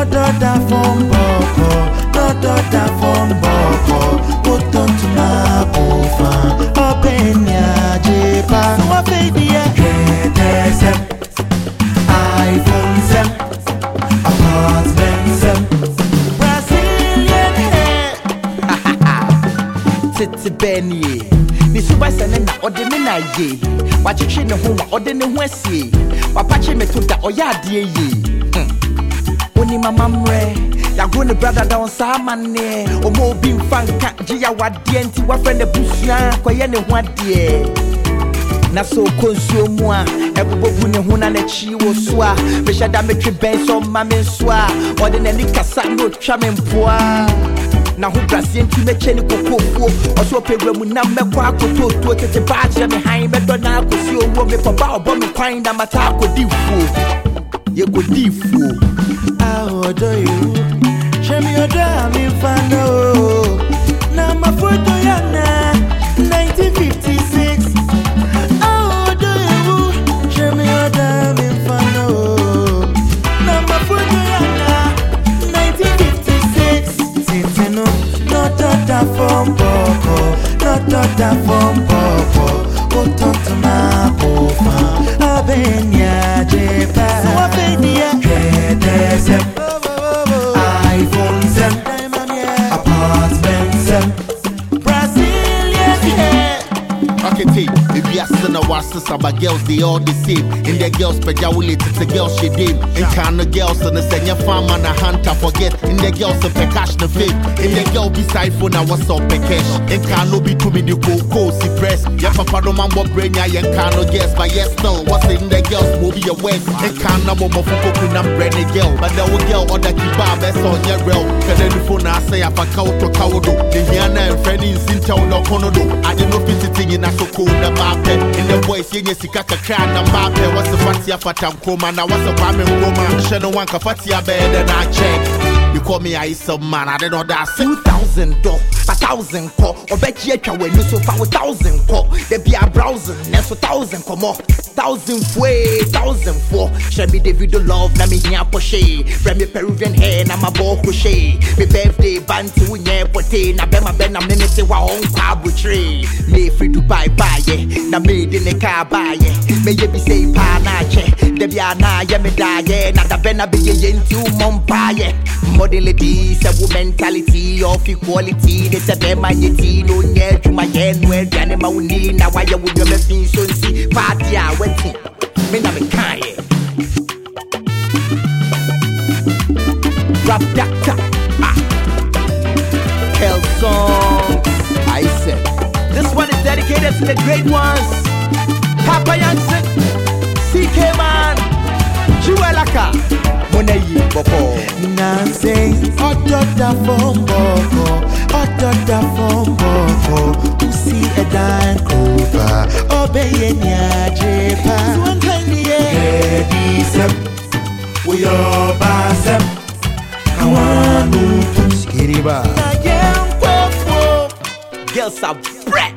Nọdọda fọm bọkọ, nọdọda fọm bọkọ, kótó ntoma kò fa, ọbẹ̀ ní àjẹbá. Wọ́n fẹ́ di ẹ. iPhone sẹ́m, apartment sẹ́m. Brazilian hair. Tete bẹ́ẹ̀ ni yé. ne suba sɛ ne na ɔde ne na ye wakyekye ne ho wa ɔde ne ho asie wapakye me to da ɔyɛ adeɛ yie Oni mama mre Ya grown the brother down samane Omo bin fanka Jia wadie nti wafre ne busya Kwa ye ne wadie Na so konsuo mwa Ebubo bu ne huna ne chi wo swa Mesha da me tri ben so mame swa Ode ne ni kasa no chame mpwa na ho braseɛ nti mɛkyɛ ne kokoofuo ɔsɛ ɔpɛwura mu nam mɛkɔ akɔtootuo tete baa kyerɛ me han. Mɛdɔ na akɔsi owuo mepɔba ɔbɔ me kwan na mata akɔdi fuo ye ko difo a ọdọ iwu ṣẹmi ọdọ àmì fana o? Na ma foto ya na 1956 a ọdọ iwu ṣẹmi ọdọ àmì fana o? Na ma foto ya na 1956 titinu nọtọta fọn pọpọ nọtọta fọn pọpọ ó tọ́tún máa kó fún un. Sua venia de paz Sua venia. Que decepção Okay, take ewiase na wasesa but girls they all the same. In the girls pagya will it the girls she dim. In kind of girls and the senior farmer na hunter forget. In the girls the cash na fame. In the girl beside phone na what's up cash. In kind no be to me the go see press. Ya papa no man what brain yen kind of guess but yes still what's in the girls movie your west. In kind of mo mo fuko kuna brain girl. But the girl or the kiba best on your real. Kada the phone I say apa kau to kau do. The hiana and friend in sinta no konodo. I didn't know fit it in na so cool na. In the voice yenye sika kakra na mape. What's the fancy afata mkoma na what's the kwame mkoma. Sheno wanka fatia bed and I check. You call me I some man, I don't know that. two thousand dɔ a thousand kɔ ɔbɛkyi atwa w'ani so far wo thousand kɔ be a browsing nɛso thousand kɔmɔ thousand foe thousand foɔ hyɛ me davido love na mehia pɔhye brɛ me peruvian hair na mabɔ kroche me birthday bante wonyɛ pɔte na bɛma bɛnam ne ne te hɔ a ɔnkɔ abotire mefiri dubai baayɛ na mede ne kaa baayɛ mɛyɛ bi sei paa na akyɛ be a na ayɛ me die daayɛ na dabɛ na bɛyɛyɛ nti womɔ mpaayɛ wo mentality of equality. De sɛ bɛrima nyɛ ti na onyɛ adwumayɛ no aduane ma wo ni na woayɛ wo nnuɔma fi nso nsi paade a woati me na mekaeɛ rap doctor ah. Kelson I said this one is dedicated to the great ones. Papa Yankson CK Mann Juelaka Monayi Boko Nancy, Ododa from Boko, Ododa from Boko, Pussy a dime cobra, Obey ya jepa. One kind of yeah, sem, we all basem, Kawanu, Skiriba. Girls are bread